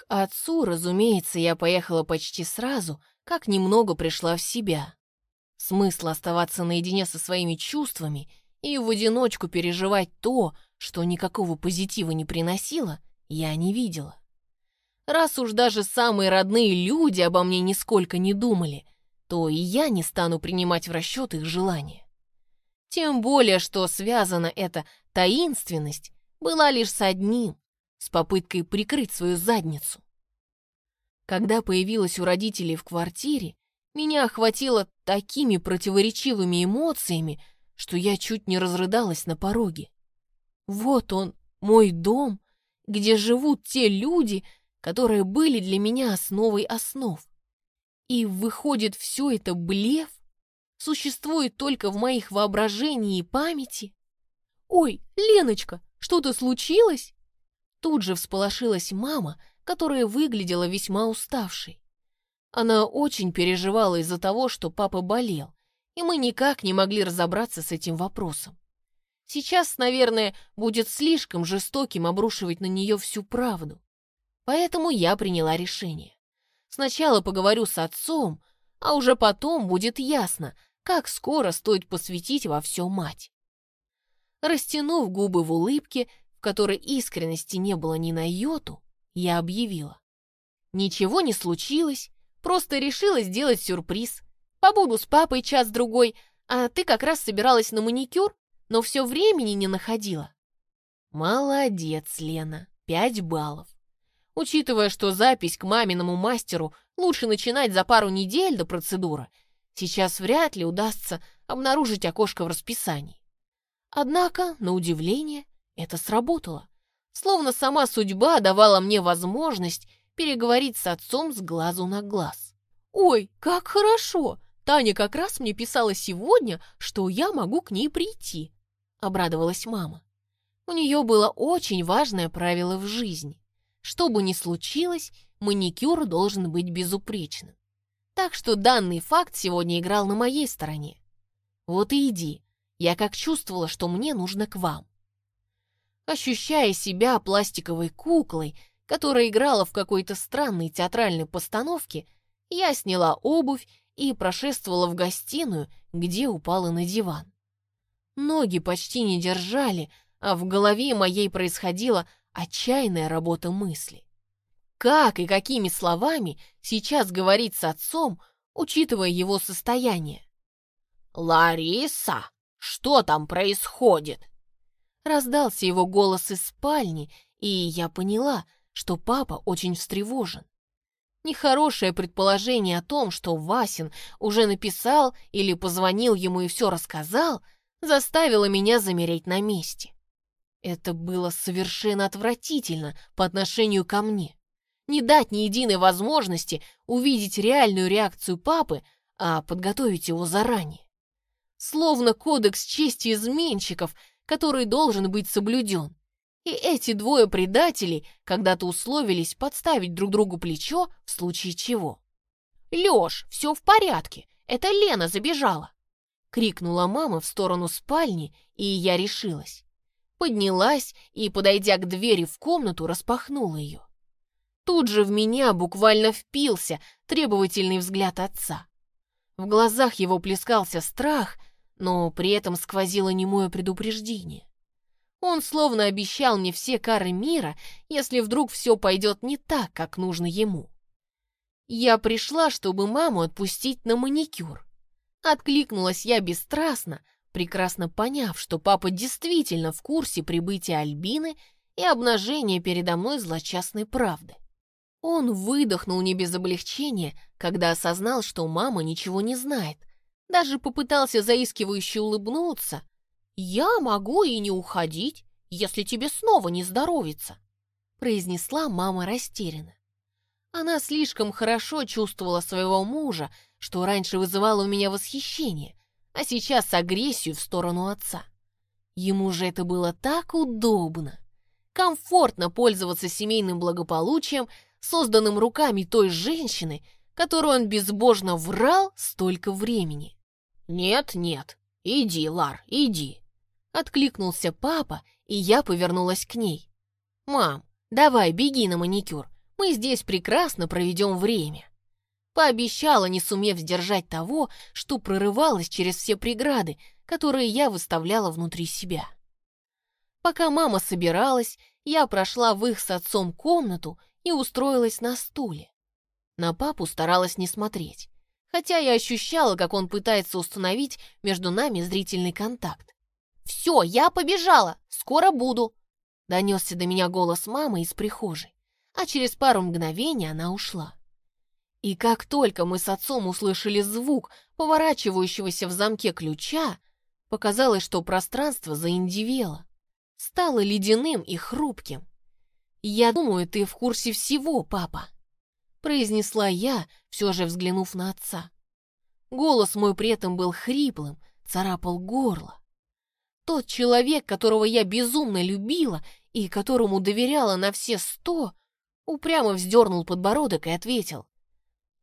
К отцу, разумеется, я поехала почти сразу, как немного пришла в себя. Смысла оставаться наедине со своими чувствами и в одиночку переживать то, что никакого позитива не приносило, я не видела. Раз уж даже самые родные люди обо мне нисколько не думали, то и я не стану принимать в расчет их желания. Тем более, что связана эта таинственность была лишь с одним, с попыткой прикрыть свою задницу. Когда появилась у родителей в квартире, меня охватило такими противоречивыми эмоциями, что я чуть не разрыдалась на пороге. Вот он, мой дом, где живут те люди, которые были для меня основой основ. И выходит, все это блеф? Существует только в моих воображении и памяти? «Ой, Леночка, что-то случилось?» Тут же всполошилась мама, которая выглядела весьма уставшей. Она очень переживала из-за того, что папа болел, и мы никак не могли разобраться с этим вопросом. Сейчас, наверное, будет слишком жестоким обрушивать на нее всю правду. Поэтому я приняла решение. Сначала поговорю с отцом, а уже потом будет ясно, как скоро стоит посвятить во все мать. Растянув губы в улыбке, которой искренности не было ни на йоту, я объявила. Ничего не случилось, просто решила сделать сюрприз. Побуду с папой час-другой, а ты как раз собиралась на маникюр, но все времени не находила. Молодец, Лена, пять баллов. Учитывая, что запись к маминому мастеру лучше начинать за пару недель до процедуры, сейчас вряд ли удастся обнаружить окошко в расписании. Однако, на удивление, это сработало. Словно сама судьба давала мне возможность переговорить с отцом с глазу на глаз. «Ой, как хорошо! Таня как раз мне писала сегодня, что я могу к ней прийти», — обрадовалась мама. У нее было очень важное правило в жизни. Что бы ни случилось, маникюр должен быть безупречным. Так что данный факт сегодня играл на моей стороне. Вот и иди, я как чувствовала, что мне нужно к вам. Ощущая себя пластиковой куклой, которая играла в какой-то странной театральной постановке, я сняла обувь и прошествовала в гостиную, где упала на диван. Ноги почти не держали, а в голове моей происходила отчаянная работа мысли. Как и какими словами сейчас говорить с отцом, учитывая его состояние? «Лариса, что там происходит?» Раздался его голос из спальни, и я поняла, что папа очень встревожен. Нехорошее предположение о том, что Васин уже написал или позвонил ему и все рассказал, заставило меня замереть на месте. Это было совершенно отвратительно по отношению ко мне. Не дать ни единой возможности увидеть реальную реакцию папы, а подготовить его заранее. Словно кодекс чести изменщиков, который должен быть соблюден. И эти двое предателей когда-то условились подставить друг другу плечо в случае чего. «Лёш, все в порядке, это Лена забежала!» Крикнула мама в сторону спальни, и я решилась поднялась и, подойдя к двери в комнату, распахнула ее. Тут же в меня буквально впился требовательный взгляд отца. В глазах его плескался страх, но при этом сквозило немое предупреждение. Он словно обещал мне все кары мира, если вдруг все пойдет не так, как нужно ему. Я пришла, чтобы маму отпустить на маникюр. Откликнулась я бесстрастно, прекрасно поняв, что папа действительно в курсе прибытия Альбины и обнажения передо мной злочастной правды. Он выдохнул не без облегчения, когда осознал, что мама ничего не знает. Даже попытался заискивающе улыбнуться. «Я могу и не уходить, если тебе снова не здоровится», произнесла мама растерянно. Она слишком хорошо чувствовала своего мужа, что раньше вызывало у меня восхищение, а сейчас агрессию в сторону отца. Ему же это было так удобно. Комфортно пользоваться семейным благополучием, созданным руками той женщины, которую он безбожно врал столько времени. «Нет, нет, иди, Лар, иди», — откликнулся папа, и я повернулась к ней. «Мам, давай, беги на маникюр, мы здесь прекрасно проведем время. Пообещала, не сумев сдержать того, что прорывалось через все преграды, которые я выставляла внутри себя. Пока мама собиралась, я прошла в их с отцом комнату и устроилась на стуле. На папу старалась не смотреть, хотя я ощущала, как он пытается установить между нами зрительный контакт. «Все, я побежала! Скоро буду!» Донесся до меня голос мамы из прихожей, а через пару мгновений она ушла. И как только мы с отцом услышали звук поворачивающегося в замке ключа, показалось, что пространство заиндивело, стало ледяным и хрупким. «Я думаю, ты в курсе всего, папа», — произнесла я, все же взглянув на отца. Голос мой при этом был хриплым, царапал горло. Тот человек, которого я безумно любила и которому доверяла на все сто, упрямо вздернул подбородок и ответил.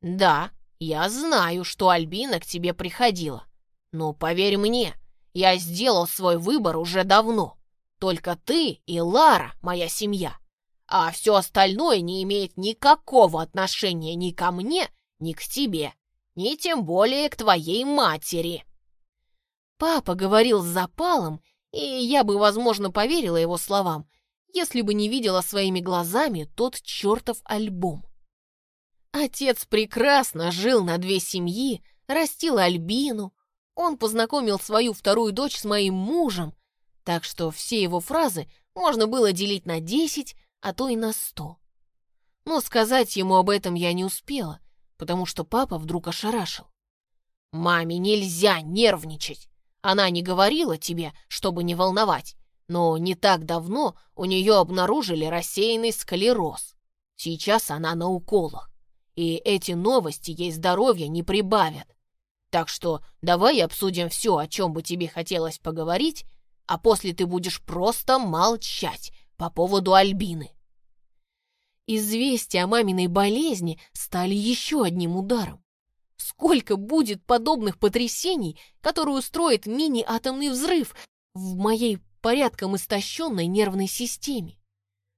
«Да, я знаю, что Альбина к тебе приходила. Но поверь мне, я сделал свой выбор уже давно. Только ты и Лара моя семья. А все остальное не имеет никакого отношения ни ко мне, ни к тебе, ни тем более к твоей матери». Папа говорил с запалом, и я бы, возможно, поверила его словам, если бы не видела своими глазами тот чертов альбом. Отец прекрасно жил на две семьи, растил Альбину. Он познакомил свою вторую дочь с моим мужем, так что все его фразы можно было делить на десять, а то и на сто. Но сказать ему об этом я не успела, потому что папа вдруг ошарашил. «Маме нельзя нервничать. Она не говорила тебе, чтобы не волновать, но не так давно у нее обнаружили рассеянный склероз. Сейчас она на уколах и эти новости ей здоровья не прибавят. Так что давай обсудим все, о чем бы тебе хотелось поговорить, а после ты будешь просто молчать по поводу Альбины. Известия о маминой болезни стали еще одним ударом. Сколько будет подобных потрясений, которые устроит мини-атомный взрыв в моей порядком истощенной нервной системе?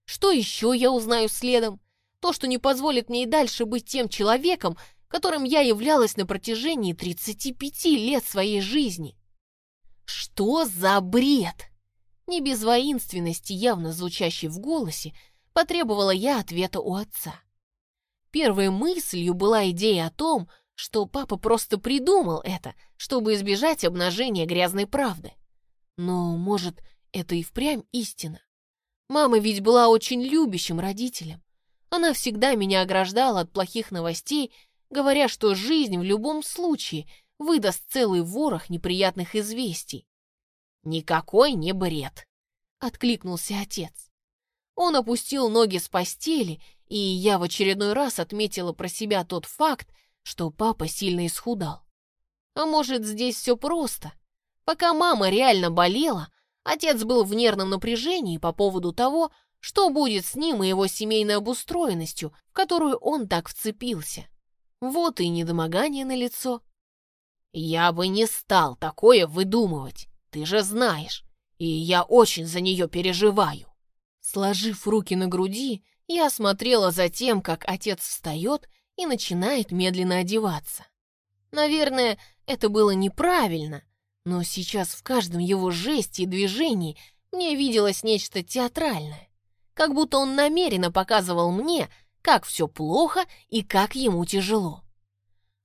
Что еще я узнаю следом? То, что не позволит мне и дальше быть тем человеком, которым я являлась на протяжении 35 лет своей жизни. Что за бред? Не без воинственности, явно звучащей в голосе, потребовала я ответа у отца. Первой мыслью была идея о том, что папа просто придумал это, чтобы избежать обнажения грязной правды. Но, может, это и впрямь истина. Мама ведь была очень любящим родителем. Она всегда меня ограждала от плохих новостей, говоря, что жизнь в любом случае выдаст целый ворох неприятных известий. «Никакой не бред», — откликнулся отец. Он опустил ноги с постели, и я в очередной раз отметила про себя тот факт, что папа сильно исхудал. А может, здесь все просто? Пока мама реально болела, отец был в нервном напряжении по поводу того, что будет с ним и его семейной обустроенностью, в которую он так вцепился? Вот и недомогание на лицо. Я бы не стал такое выдумывать, ты же знаешь, и я очень за нее переживаю. Сложив руки на груди, я смотрела за тем, как отец встает и начинает медленно одеваться. Наверное, это было неправильно, но сейчас в каждом его жесте и движении мне виделось нечто театральное как будто он намеренно показывал мне, как все плохо и как ему тяжело.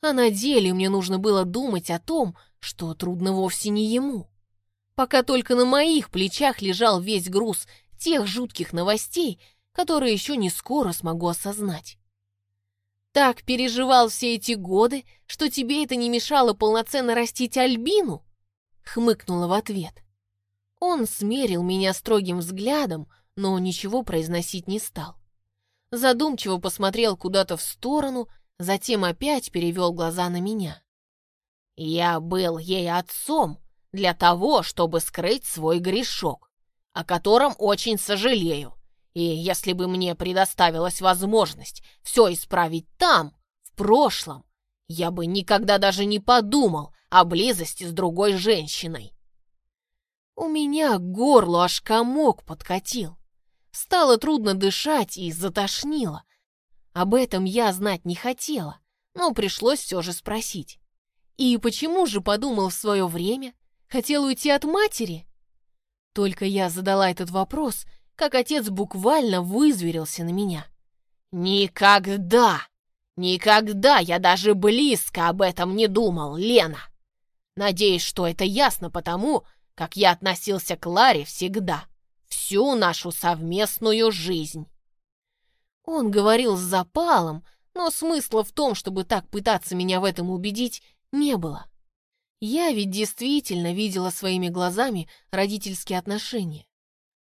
А на деле мне нужно было думать о том, что трудно вовсе не ему. Пока только на моих плечах лежал весь груз тех жутких новостей, которые еще не скоро смогу осознать. Так переживал все эти годы, что тебе это не мешало полноценно растить Альбину? Хмыкнула в ответ. Он смерил меня строгим взглядом, но ничего произносить не стал. Задумчиво посмотрел куда-то в сторону, затем опять перевел глаза на меня. «Я был ей отцом для того, чтобы скрыть свой грешок, о котором очень сожалею. И если бы мне предоставилась возможность все исправить там, в прошлом, я бы никогда даже не подумал о близости с другой женщиной. У меня горло аж комок подкатил. Стало трудно дышать и затошнило. Об этом я знать не хотела, но пришлось все же спросить. И почему же подумал в свое время? Хотел уйти от матери? Только я задала этот вопрос, как отец буквально вызверился на меня. «Никогда! Никогда я даже близко об этом не думал, Лена! Надеюсь, что это ясно потому, как я относился к Ларе всегда, всю нашу совместную жизнь». Он говорил с запалом, но смысла в том, чтобы так пытаться меня в этом убедить, не было. Я ведь действительно видела своими глазами родительские отношения.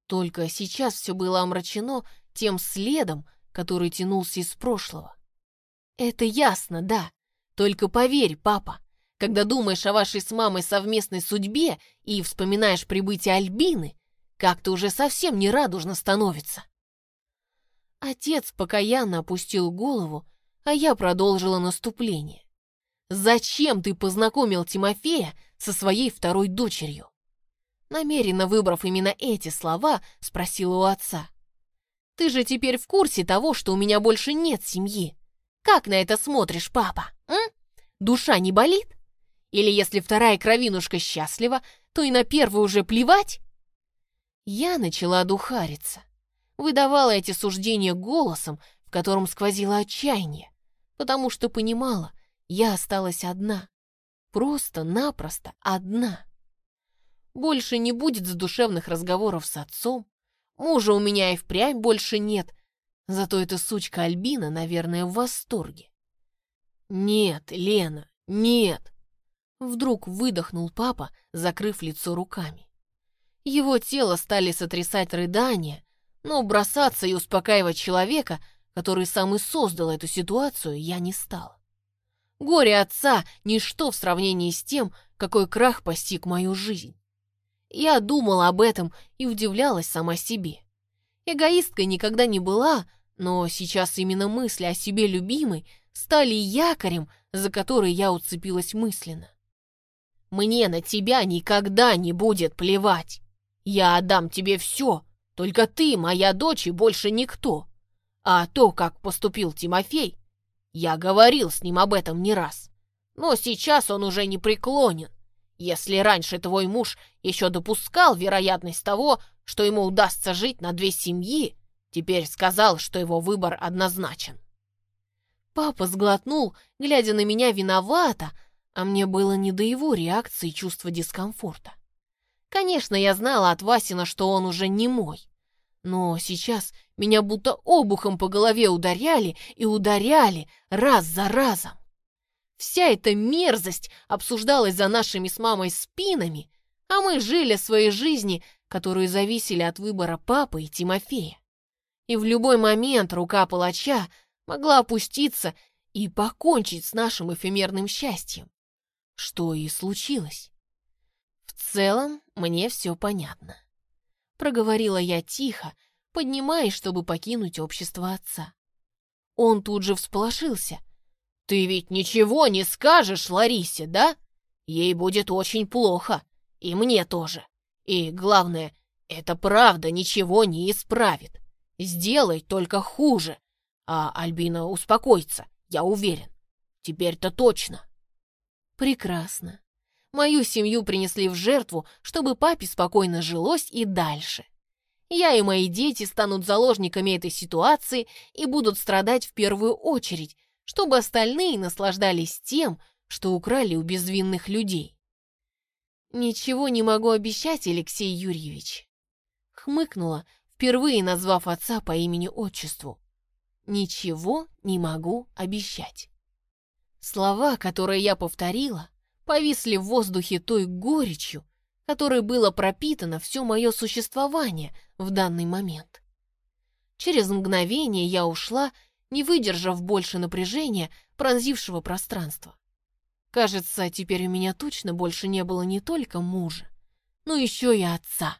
Только сейчас все было омрачено тем следом, который тянулся из прошлого. Это ясно, да. Только поверь, папа, когда думаешь о вашей с мамой совместной судьбе и вспоминаешь прибытие Альбины, как-то уже совсем не радужно становится. Отец покаянно опустил голову, а я продолжила наступление. «Зачем ты познакомил Тимофея со своей второй дочерью?» Намеренно выбрав именно эти слова, спросила у отца. «Ты же теперь в курсе того, что у меня больше нет семьи. Как на это смотришь, папа? М? Душа не болит? Или если вторая кровинушка счастлива, то и на первую уже плевать?» Я начала духариться. Выдавала эти суждения голосом, в котором сквозило отчаяние, потому что понимала, я осталась одна. Просто-напросто одна. Больше не будет задушевных разговоров с отцом. Мужа у меня и впрямь больше нет. Зато эта сучка Альбина, наверное, в восторге. «Нет, Лена, нет!» Вдруг выдохнул папа, закрыв лицо руками. Его тело стали сотрясать рыдания, но бросаться и успокаивать человека, который сам и создал эту ситуацию, я не стала. Горе отца — ничто в сравнении с тем, какой крах постиг мою жизнь. Я думала об этом и удивлялась сама себе. Эгоисткой никогда не была, но сейчас именно мысли о себе любимой стали якорем, за который я уцепилась мысленно. «Мне на тебя никогда не будет плевать. Я отдам тебе все, только ты моя дочь и больше никто. А то, как поступил Тимофей, я говорил с ним об этом не раз. Но сейчас он уже не преклонен. Если раньше твой муж еще допускал вероятность того, что ему удастся жить на две семьи, теперь сказал, что его выбор однозначен. Папа сглотнул, глядя на меня виновато, а мне было не до его реакции чувства дискомфорта. Конечно, я знала от Васина, что он уже не мой. Но сейчас меня будто обухом по голове ударяли и ударяли раз за разом. Вся эта мерзость обсуждалась за нашими с мамой спинами, а мы жили своей жизни, которые зависели от выбора папы и Тимофея. И в любой момент рука палача могла опуститься и покончить с нашим эфемерным счастьем. Что и случилось. В целом, мне все понятно. Проговорила я тихо, поднимаясь, чтобы покинуть общество отца. Он тут же всполошился — «Ты ведь ничего не скажешь Ларисе, да? Ей будет очень плохо. И мне тоже. И главное, это правда ничего не исправит. Сделай только хуже. А Альбина успокоится, я уверен. Теперь-то точно». «Прекрасно. Мою семью принесли в жертву, чтобы папе спокойно жилось и дальше. Я и мои дети станут заложниками этой ситуации и будут страдать в первую очередь, чтобы остальные наслаждались тем, что украли у безвинных людей. «Ничего не могу обещать, Алексей Юрьевич», — хмыкнула, впервые назвав отца по имени-отчеству. «Ничего не могу обещать». Слова, которые я повторила, повисли в воздухе той горечью, которой было пропитано все мое существование в данный момент. Через мгновение я ушла не выдержав больше напряжения, пронзившего пространство. Кажется, теперь у меня точно больше не было не только мужа, но еще и отца.